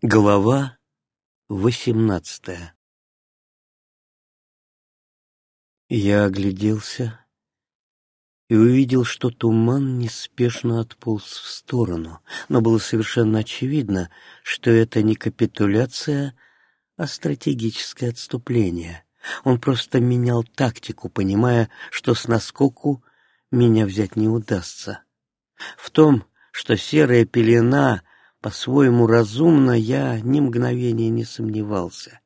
Глава восемнадцатая Я огляделся и увидел, что туман неспешно отполз в сторону, но было совершенно очевидно, что это не капитуляция, а стратегическое отступление. Он просто менял тактику, понимая, что с наскоку меня взять не удастся. В том, что серая пелена по-своему разумно, я ни мгновения не сомневался.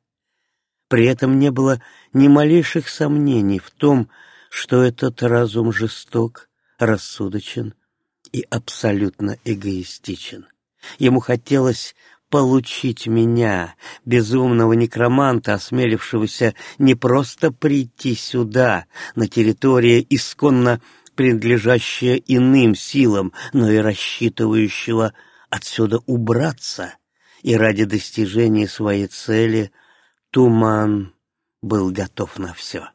При этом не было ни малейших сомнений в том, что этот разум жесток, рассудочен и абсолютно эгоистичен. Ему хотелось получить меня, безумного некроманта, осмелившегося не просто прийти сюда, на территории исконно принадлежащая иным силам, но и рассчитывающего отсюда убраться, и ради достижения своей цели Туман был готов на все.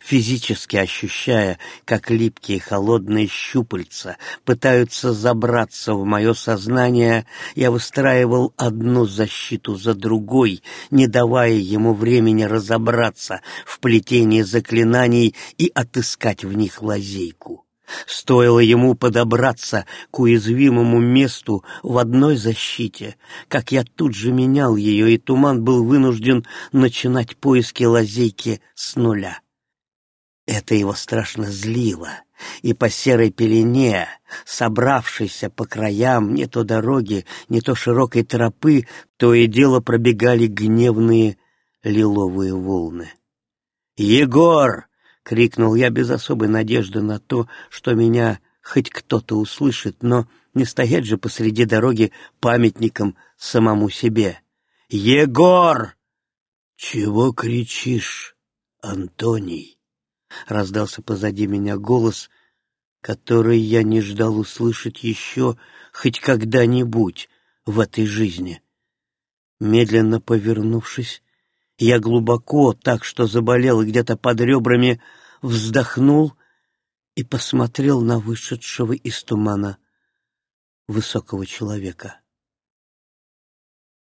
Физически ощущая, как липкие холодные щупальца пытаются забраться в мое сознание, я выстраивал одну защиту за другой, не давая ему времени разобраться в плетении заклинаний и отыскать в них лазейку. Стоило ему подобраться к уязвимому месту в одной защите, как я тут же менял ее, и туман был вынужден начинать поиски лазейки с нуля. Это его страшно злило, и по серой пелене, собравшейся по краям не то дороги, не то широкой тропы, то и дело пробегали гневные лиловые волны. «Егор!» — крикнул я без особой надежды на то, что меня хоть кто-то услышит, но не стоять же посреди дороги памятником самому себе. «Егор!» «Чего кричишь, Антоний?» — раздался позади меня голос, который я не ждал услышать еще хоть когда-нибудь в этой жизни. Медленно повернувшись, я глубоко, так что заболел где-то под ребрами, вздохнул и посмотрел на вышедшего из тумана высокого человека.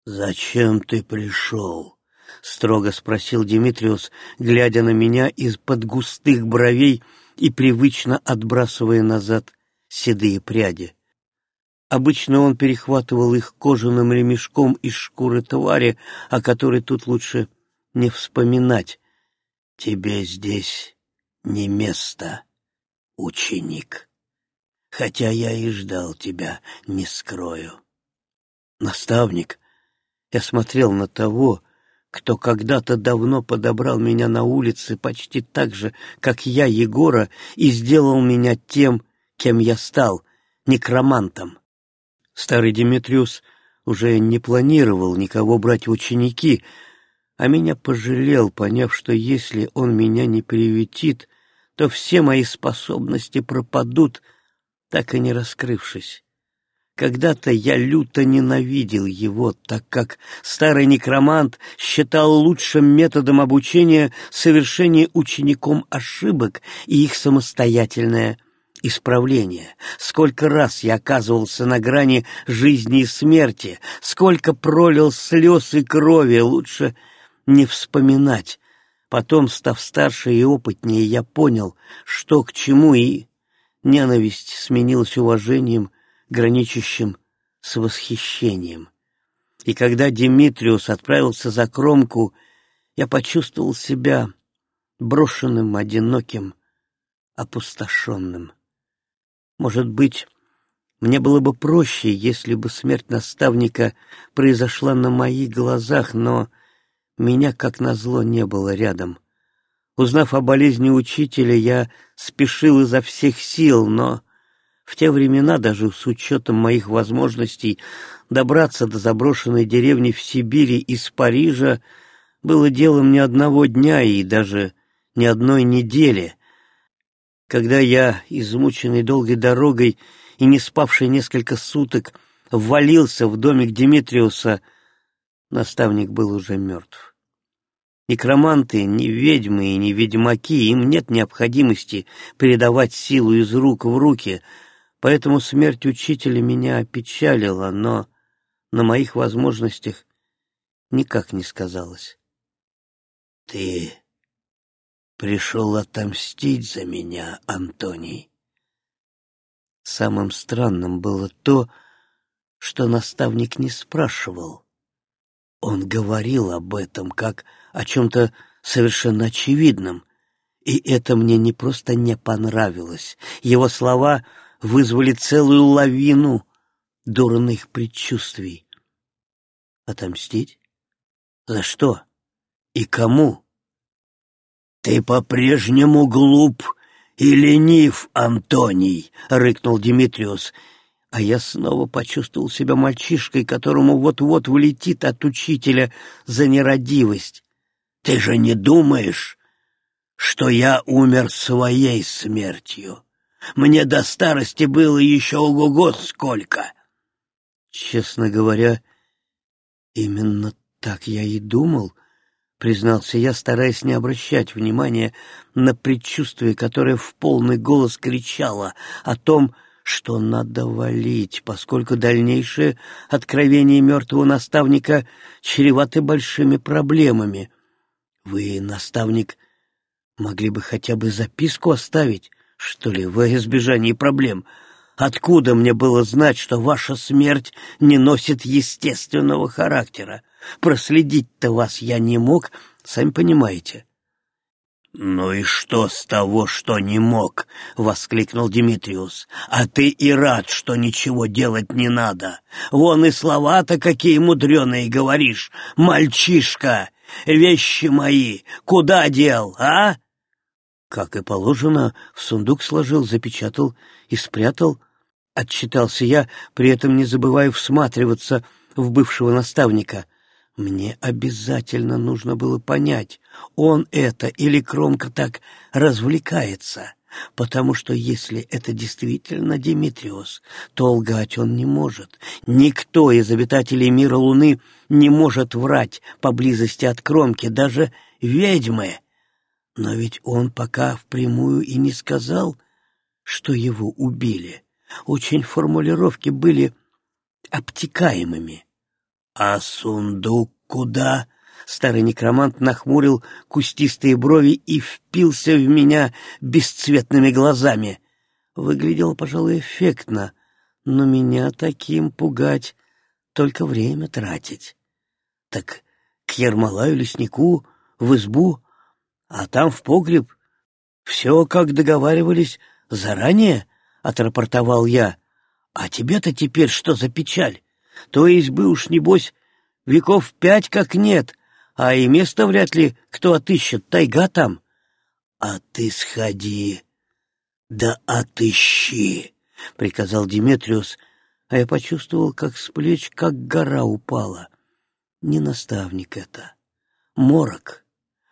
«Зачем ты пришел?» — строго спросил Димитриус, глядя на меня из-под густых бровей и привычно отбрасывая назад седые пряди. Обычно он перехватывал их кожаным ремешком из шкуры твари, о которой тут лучше не вспоминать. «Тебе здесь не место, ученик, хотя я и ждал тебя, не скрою». «Наставник», я смотрел на того, кто когда-то давно подобрал меня на улице почти так же, как я Егора, и сделал меня тем, кем я стал, некромантом. Старый Деметриус уже не планировал никого брать в ученики, а меня пожалел, поняв, что если он меня не приветит, то все мои способности пропадут, так и не раскрывшись. Когда-то я люто ненавидел его, так как старый некромант считал лучшим методом обучения совершение учеником ошибок и их самостоятельное исправление. Сколько раз я оказывался на грани жизни и смерти, сколько пролил слез и крови, лучше не вспоминать. Потом, став старше и опытнее, я понял, что к чему, и ненависть сменилась уважением, граничащим с восхищением. И когда Димитриус отправился за кромку, я почувствовал себя брошенным, одиноким, опустошенным. Может быть, мне было бы проще, если бы смерть наставника произошла на моих глазах, но меня, как назло, не было рядом. Узнав о болезни учителя, я спешил изо всех сил, но в те времена, даже с учетом моих возможностей добраться до заброшенной деревни в Сибири из Парижа было делом не одного дня и даже не одной недели. Когда я, измученный долгой дорогой и не спавший несколько суток, ввалился в домик Димитриуса, Наставник был уже мертв. Некроманты, ни ведьмы и ни ведьмаки, им нет необходимости передавать силу из рук в руки, поэтому смерть учителя меня опечалила, но на моих возможностях никак не сказалось. «Ты пришел отомстить за меня, Антоний?» Самым странным было то, что наставник не спрашивал. Он говорил об этом как о чем-то совершенно очевидном, и это мне не просто не понравилось. Его слова вызвали целую лавину дурных предчувствий. Отомстить? За что? И кому? «Ты по-прежнему глуп и ленив, Антоний!» — рыкнул Димитриус. А я снова почувствовал себя мальчишкой, которому вот-вот влетит от учителя за нерадивость. «Ты же не думаешь, что я умер своей смертью? Мне до старости было еще ого-го сколько!» Честно говоря, именно так я и думал, признался я, стараясь не обращать внимания на предчувствие, которое в полный голос кричало о том, что надо валить, поскольку дальнейшее откровение мертвого наставника чреваты большими проблемами. Вы, наставник, могли бы хотя бы записку оставить, что ли, во избежание проблем — Откуда мне было знать, что ваша смерть не носит естественного характера? Проследить-то вас я не мог, сами понимаете. «Ну и что с того, что не мог?» — воскликнул Димитриус. «А ты и рад, что ничего делать не надо. Вон и слова-то какие мудреные говоришь. Мальчишка, вещи мои куда дел, а?» Как и положено, в сундук сложил, запечатал и спрятал. Отчитался я, при этом не забывая всматриваться в бывшего наставника. Мне обязательно нужно было понять, он это или Кромка так развлекается, потому что если это действительно Димитриос, то лгать он не может. Никто из обитателей мира Луны не может врать поблизости от Кромки, даже ведьмы. Но ведь он пока впрямую и не сказал, что его убили. Очень формулировки были обтекаемыми. «А сундук куда?» Старый некромант нахмурил кустистые брови и впился в меня бесцветными глазами. Выглядел, пожалуй, эффектно, но меня таким пугать только время тратить. Так к Ермолаю леснику, в избу, а там в погреб. Все, как договаривались, заранее, — отрапортовал я. А тебе-то теперь что за печаль? То есть бы уж, небось, веков пять как нет, а и место вряд ли кто отыщет, тайга там. А ты сходи, да отыщи, — приказал Диметриус, а я почувствовал, как с плеч, как гора упала. Не наставник это, морок.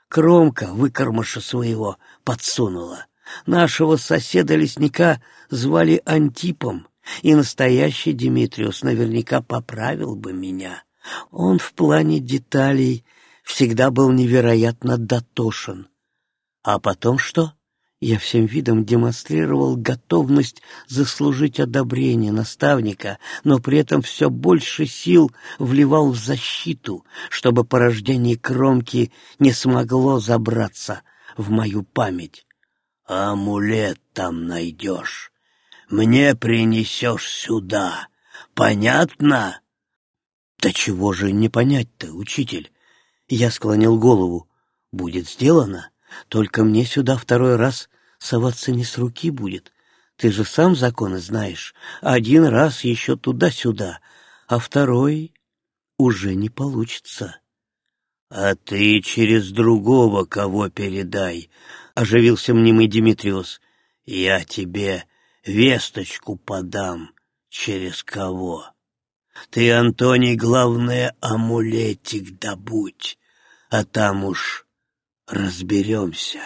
Кромка выкормыша своего подсунула. Нашего соседа-лесника звали Антипом, и настоящий Димитриус наверняка поправил бы меня. Он в плане деталей всегда был невероятно дотошен. А потом что? Я всем видом демонстрировал готовность заслужить одобрение наставника, но при этом все больше сил вливал в защиту, чтобы порождение кромки не смогло забраться в мою память. «Амулет там найдешь. Мне принесешь сюда. Понятно?» «Да чего же не понять-то, учитель?» Я склонил голову. «Будет сделано. Только мне сюда второй раз соваться не с руки будет. Ты же сам законы знаешь. Один раз еще туда-сюда, а второй уже не получится. — А ты через другого кого передай, — оживился мнимый Димитриус. — Я тебе весточку подам. Через кого? Ты, Антоний, главное, амулетик добудь, а там уж разберемся.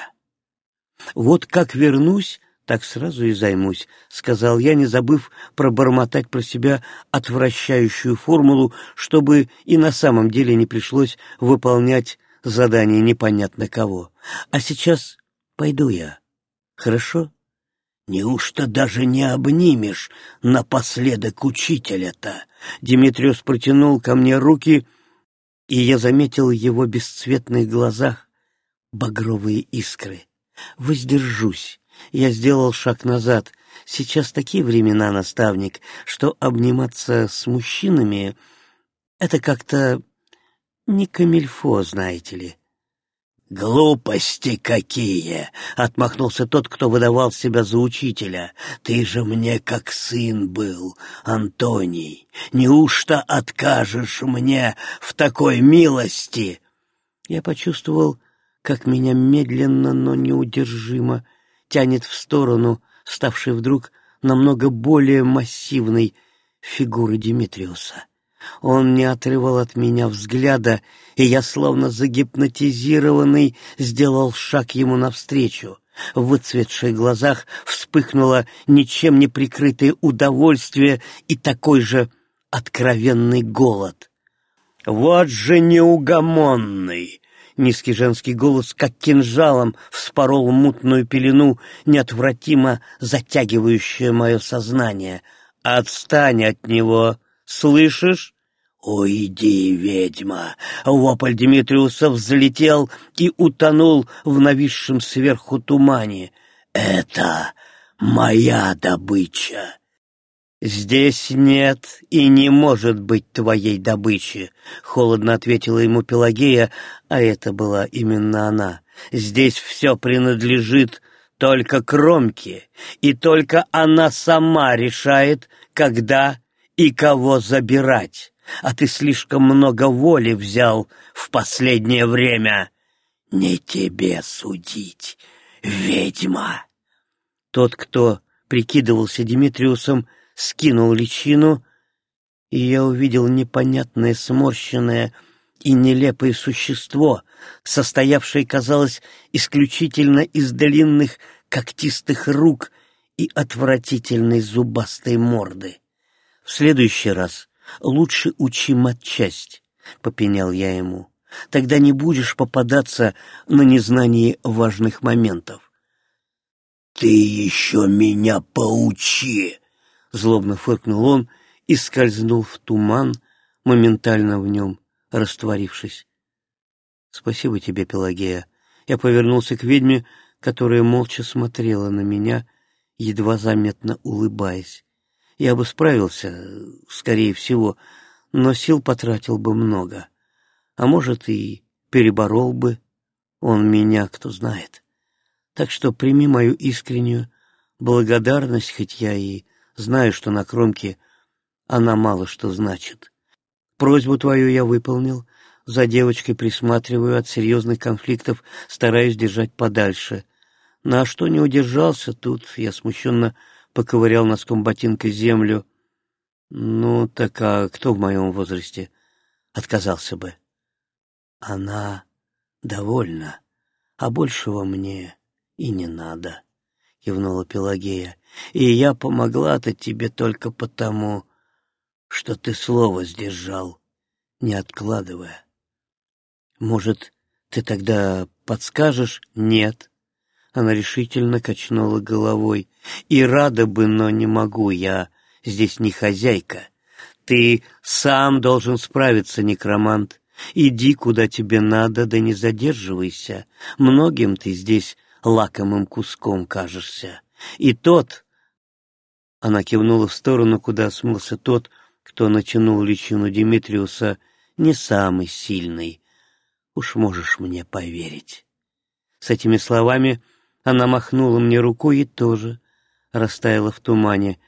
Вот как вернусь, так сразу и займусь, — сказал я, не забыв пробормотать про себя отвращающую формулу, чтобы и на самом деле не пришлось выполнять задание непонятно кого. А сейчас пойду я. Хорошо? Неужто даже не обнимешь напоследок учителя-то? Димитриус протянул ко мне руки, и я заметил в его бесцветных глазах багровые искры. Воздержусь. Я сделал шаг назад. Сейчас такие времена, наставник, что обниматься с мужчинами — это как-то не камильфо, знаете ли. «Глупости какие!» — отмахнулся тот, кто выдавал себя за учителя. «Ты же мне как сын был, Антоний. Неужто откажешь мне в такой милости?» Я почувствовал, как меня медленно, но неудержимо тянет в сторону, ставшей вдруг намного более массивной фигуры Димитриуса. Он не отрывал от меня взгляда, и я, словно загипнотизированный, сделал шаг ему навстречу. В выцветших глазах вспыхнуло ничем не прикрытое удовольствие и такой же откровенный голод. «Вот же неугомонный!» Низкий женский голос, как кинжалом, вспорол мутную пелену, неотвратимо затягивающее мое сознание. «Отстань от него! Слышишь?» «Уйди, ведьма!» Вопль Димитриуса взлетел и утонул в нависшем сверху тумане. «Это моя добыча!» «Здесь нет и не может быть твоей добычи», — холодно ответила ему Пелагея, а это была именно она. «Здесь все принадлежит только Кромке, и только она сама решает, когда и кого забирать» а ты слишком много воли взял в последнее время. Не тебе судить, ведьма. Тот, кто прикидывался Димитриусом, скинул личину, и я увидел непонятное сморщенное и нелепое существо, состоявшее, казалось, исключительно из длинных когтистых рук и отвратительной зубастой морды. В следующий раз Лучше учи матчасть, — попенял я ему. Тогда не будешь попадаться на незнание важных моментов. — Ты еще меня поучи! — злобно фыркнул он и скользнул в туман, моментально в нем растворившись. — Спасибо тебе, Пелагея. Я повернулся к ведьме, которая молча смотрела на меня, едва заметно улыбаясь. Я бы справился, скорее всего, но сил потратил бы много. А может, и переборол бы он меня, кто знает. Так что прими мою искреннюю благодарность, хоть я и знаю, что на кромке она мало что значит. Просьбу твою я выполнил, за девочкой присматриваю, от серьезных конфликтов стараюсь держать подальше. На что не удержался, тут я смущенно поковырял носком ботинка землю. Ну, так а кто в моем возрасте отказался бы? Она довольна, а большего мне и не надо, — кивнула Пелагея. И я помогла-то тебе только потому, что ты слово сдержал, не откладывая. Может, ты тогда подскажешь? Нет. Она решительно качнула головой. «И рада бы, но не могу, я здесь не хозяйка. Ты сам должен справиться, некромант. Иди, куда тебе надо, да не задерживайся. Многим ты здесь лакомым куском кажешься. И тот...» Она кивнула в сторону, куда смылся тот, кто натянул личину Димитриуса, не самый сильный. Уж можешь мне поверить. С этими словами она махнула мне рукой и тоже растаяла в тумане,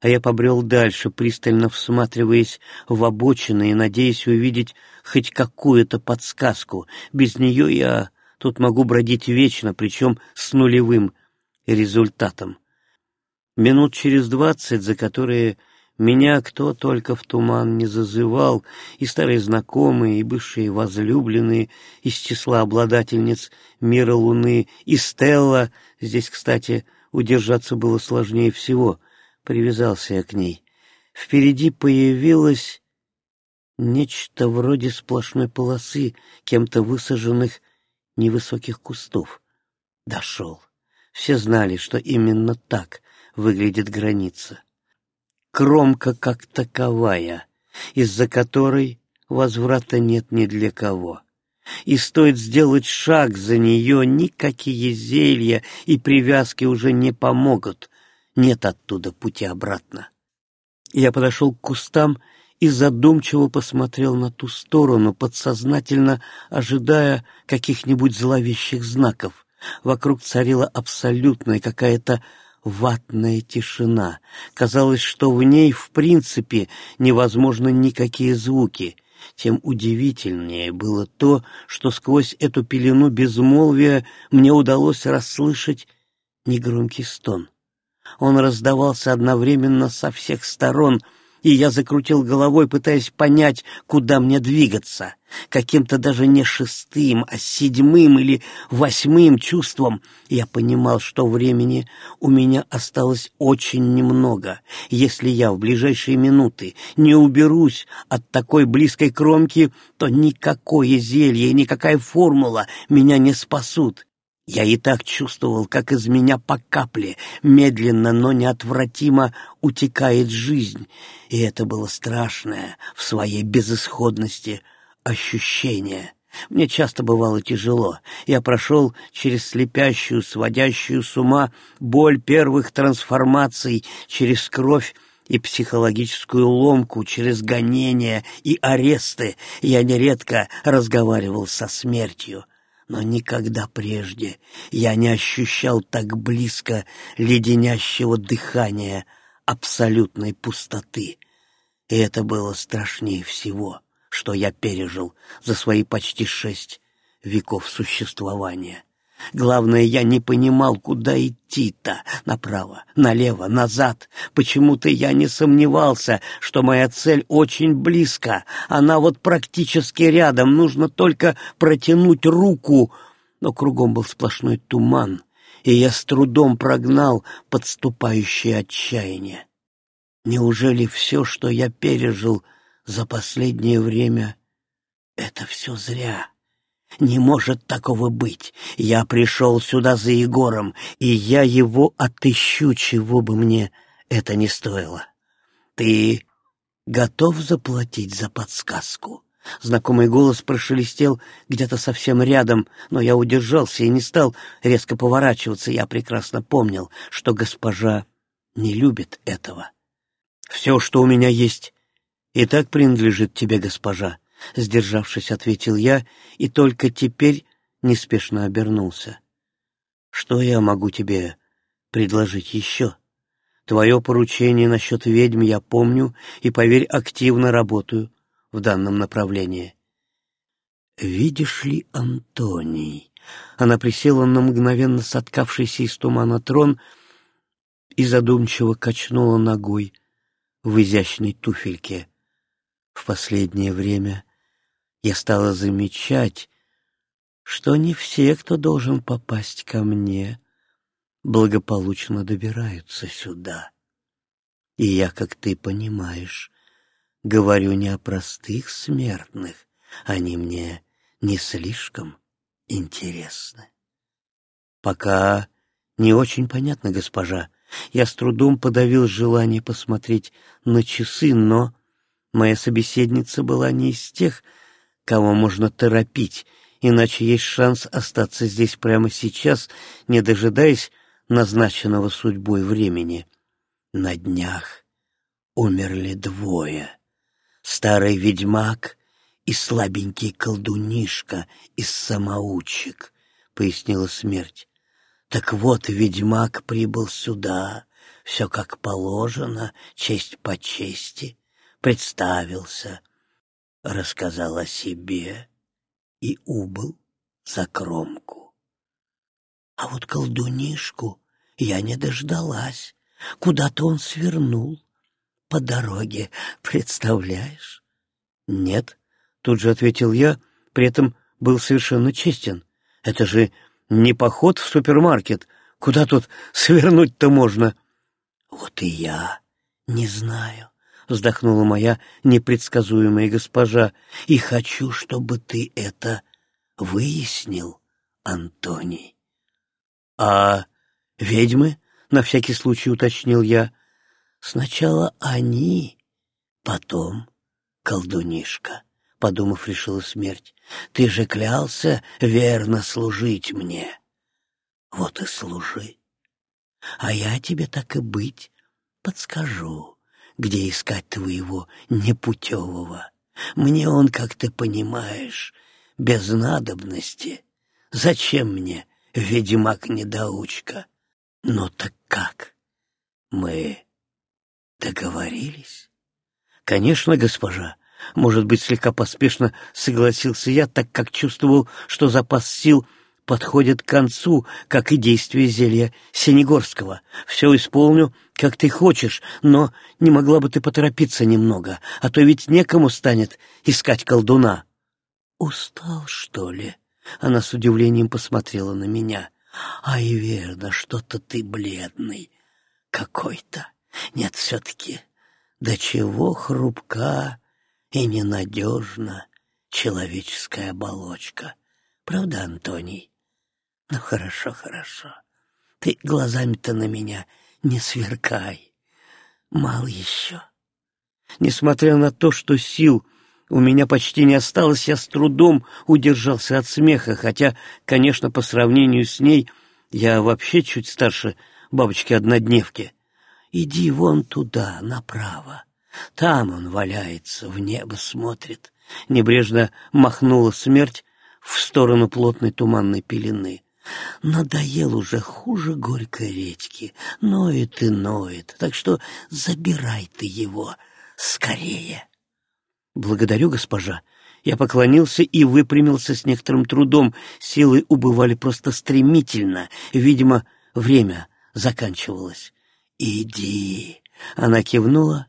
а я побрел дальше, пристально всматриваясь в обочины и надеясь увидеть хоть какую-то подсказку. Без нее я тут могу бродить вечно, причем с нулевым результатом. Минут через двадцать, за которые меня кто только в туман не зазывал, и старые знакомые, и бывшие возлюбленные из числа обладательниц мира Луны, и Стелла, здесь, кстати, удержаться было сложнее всего, привязался я к ней. Впереди появилось нечто вроде сплошной полосы, кем-то высаженных невысоких кустов. Дошел. Все знали, что именно так выглядит граница. Кромка как таковая, из-за которой возврата нет ни для кого. И стоит сделать шаг за нее, никакие зелья и привязки уже не помогут. Нет оттуда пути обратно. Я подошел к кустам и задумчиво посмотрел на ту сторону, подсознательно ожидая каких-нибудь зловещих знаков. Вокруг царила абсолютная какая-то ватная тишина. Казалось, что в ней, в принципе, невозможно никакие звуки. Тем удивительнее было то, что сквозь эту пелену безмолвия мне удалось расслышать негромкий стон. Он раздавался одновременно со всех сторон — и я закрутил головой, пытаясь понять, куда мне двигаться. Каким-то даже не шестым, а седьмым или восьмым чувством я понимал, что времени у меня осталось очень немного. Если я в ближайшие минуты не уберусь от такой близкой кромки, то никакое зелье и никакая формула меня не спасут. Я и так чувствовал, как из меня по капле, медленно, но неотвратимо утекает жизнь, и это было страшное в своей безысходности ощущение. Мне часто бывало тяжело. Я прошел через слепящую, сводящую с ума боль первых трансформаций, через кровь и психологическую ломку, через гонения и аресты. Я нередко разговаривал со смертью но никогда прежде я не ощущал так близко леденящего дыхания абсолютной пустоты. И это было страшнее всего, что я пережил за свои почти шесть веков существования. Главное, я не понимал, куда идти-то. Направо, налево, назад. Почему-то я не сомневался, что моя цель очень близко. Она вот практически рядом. Нужно только протянуть руку. Но кругом был сплошной туман, и я с трудом прогнал подступающее отчаяние. Неужели все, что я пережил за последнее время, это все зря? Не может такого быть. Я пришел сюда за Егором, и я его отыщу, чего бы мне это ни стоило. Ты готов заплатить за подсказку? Знакомый голос прошелестел где-то совсем рядом, но я удержался и не стал резко поворачиваться. Я прекрасно помнил, что госпожа не любит этого. «Все, что у меня есть, и так принадлежит тебе, госпожа», — сдержавшись, ответил я, и только теперь неспешно обернулся. «Что я могу тебе предложить еще? Твое поручение насчет ведьм я помню и, поверь, активно работаю в данном направлении». «Видишь ли, Антоний?» Она присела на мгновенно соткавшийся из тумана трон и задумчиво качнула ногой в изящной туфельке. В последнее время я стала замечать, что не все, кто должен попасть ко мне, благополучно добираются сюда. И я, как ты понимаешь, говорю не о простых смертных, они мне не слишком интересны. Пока не очень понятно, госпожа. Я с трудом подавил желание посмотреть на часы, но моя собеседница была не из тех, кого можно торопить, иначе есть шанс остаться здесь прямо сейчас, не дожидаясь назначенного судьбой времени. На днях умерли двое. Старый ведьмак и слабенький колдунишка из самоучек, — пояснила смерть. Так вот, ведьмак прибыл сюда, все как положено, честь по чести, представился — рассказал о себе и убыл за кромку. А вот колдунишку я не дождалась. Куда-то он свернул по дороге, представляешь? Нет, тут же ответил я, при этом был совершенно честен. Это же не поход в супермаркет. Куда тут свернуть-то можно? Вот и я не знаю вздохнула моя непредсказуемая госпожа, и хочу, чтобы ты это выяснил, Антоний. А «Ведьмы?» — на всякий случай уточнил я. «Сначала они, потом колдунишка», — подумав, решила смерть. «Ты же клялся верно служить мне. Вот и служи. А я тебе так и быть подскажу, где искать твоего непутевого. Мне он, как ты понимаешь, без надобности. Зачем мне ведьмак-недоучка? Ну так как? Мы договорились? Конечно, госпожа. Может быть, слегка поспешно согласился я, так как чувствовал, что запас сил подходит к концу, как и действие зелья Синегорского. Все исполню, как ты хочешь, но не могла бы ты поторопиться немного, а то ведь некому станет искать колдуна. Устал, что ли? Она с удивлением посмотрела на меня. Ай, верно, что-то ты бледный какой-то. Нет, все-таки, до чего хрупка и ненадежна человеческая оболочка. Правда, Антоний? Ну, хорошо, хорошо. Ты глазами-то на меня не сверкай. Мал еще. Несмотря на то, что сил у меня почти не осталось, я с трудом удержался от смеха, хотя, конечно, по сравнению с ней я вообще чуть старше бабочки-однодневки. Иди вон туда, направо. Там он валяется, в небо смотрит. Небрежно махнула смерть в сторону плотной туманной пелены. Надоел уже хуже горькой редьки, ноет и ноет, так что забирай ты его скорее. Благодарю, госпожа. Я поклонился и выпрямился с некоторым трудом. Силы убывали просто стремительно. Видимо, время заканчивалось. «Иди!» Она кивнула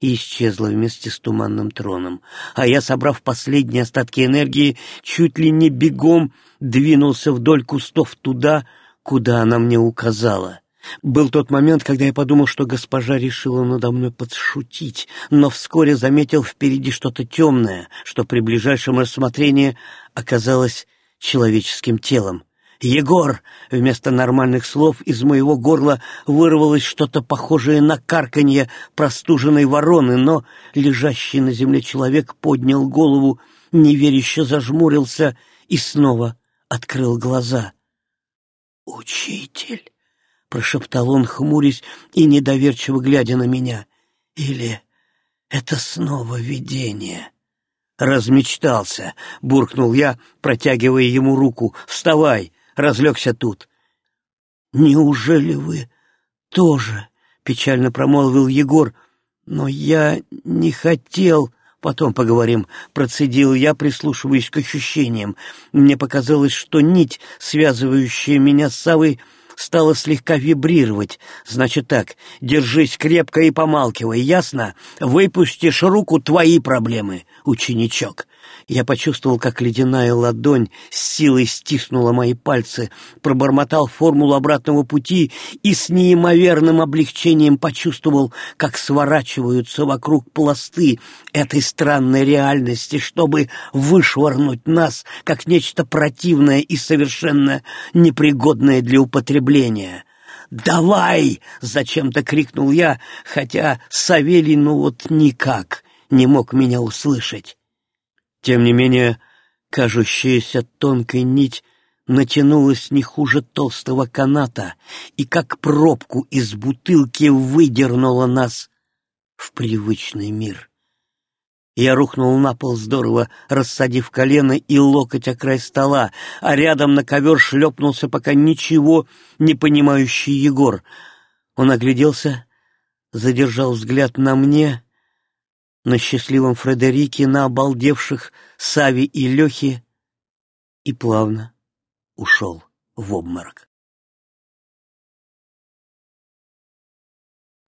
и исчезла вместе с туманным троном. А я, собрав последние остатки энергии, чуть ли не бегом двинулся вдоль кустов туда, куда она мне указала. Был тот момент, когда я подумал, что госпожа решила надо мной подшутить, но вскоре заметил впереди что-то темное, что при ближайшем рассмотрении оказалось человеческим телом. «Егор!» — вместо нормальных слов из моего горла вырвалось что-то похожее на карканье простуженной вороны, но лежащий на земле человек поднял голову, неверяще зажмурился и снова открыл глаза. «Учитель!» — прошептал он, хмурясь и недоверчиво глядя на меня. «Или это снова видение?» «Размечтался!» — буркнул я, протягивая ему руку. «Вставай! Разлегся тут!» «Неужели вы тоже?» — печально промолвил Егор. «Но я не хотел...» «Потом поговорим», — процедил я, прислушиваясь к ощущениям. Мне показалось, что нить, связывающая меня с Савой, стала слегка вибрировать. Значит так, держись крепко и помалкивай, ясно? Выпустишь руку — твои проблемы, ученичок. Я почувствовал, как ледяная ладонь с силой стиснула мои пальцы, пробормотал формулу обратного пути и с неимоверным облегчением почувствовал, как сворачиваются вокруг пласты этой странной реальности, чтобы вышвырнуть нас, как нечто противное и совершенно непригодное для употребления. «Давай!» — зачем-то крикнул я, хотя Савелий ну вот никак не мог меня услышать. Тем не менее, кажущаяся тонкой нить натянулась не хуже толстого каната и как пробку из бутылки выдернула нас в привычный мир. Я рухнул на пол, здорово рассадив колено и локоть о край стола, а рядом на ковер шлепнулся пока ничего не понимающий Егор. Он огляделся, задержал взгляд на мне на счастливом Фредерике, на обалдевших Сави и Лехе и плавно ушел в обморок.